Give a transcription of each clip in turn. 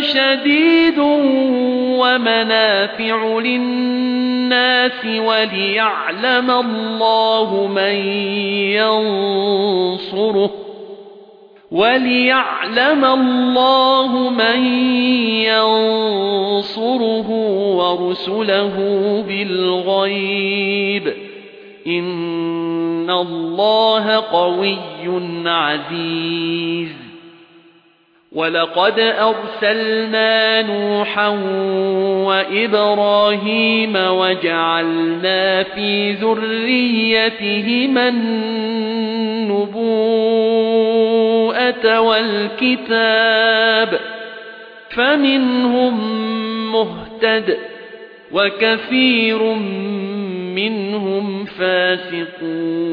شديد ومنافع للناس وليعلم الله من ينصره وليعلم الله من ينصره ورسله بالغيب إن الله قوي عزيز ولقد أرسلنا نوحا وإبراهيم وجعلنا في ذريتهما النبوءة والكتاب فمنهم مهتد وكثير منهم فاسقون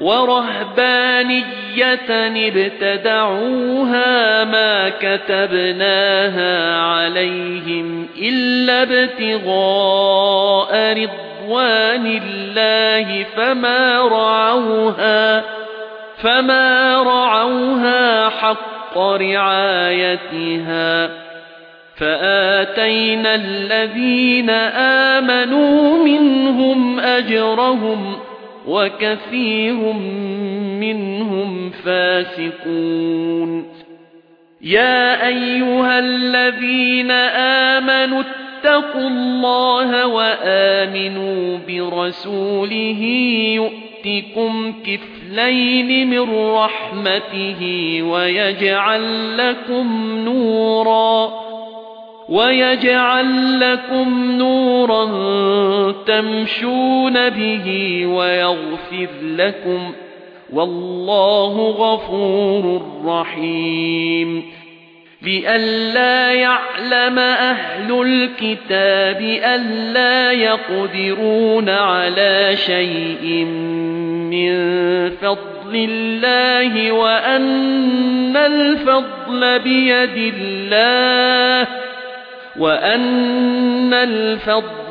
ورهبانية ابتدعوها ما كتبناها عليهم إلا ابتغاء رضوان الله فما رعوها فما رعوها حق رعايتها. فآتينا الذين آمنوا منهم أجرهم وكثير منهم فاسقون. يا أيها الذين آمنوا اتقوا الله وآمنوا برسوله يؤتكم كفلين من رحمته ويجعل لكم نوراً وَيَجْعَل لَّكُمْ نُورًا تَمْشُونَ بِهِ وَيَغْفِرْ لَكُمْ وَاللَّهُ غَفُورٌ رَّحِيمٌ. لِئَلَّا يَعْلَمَ أَهْلُ الْكِتَابِ أَلَّا يَقْدِرُونَ عَلَى شَيْءٍ مِّن فَضْلِ اللَّهِ وَأَنَّ الْفَضْلَ بِيَدِ اللَّهِ وَأَنَّ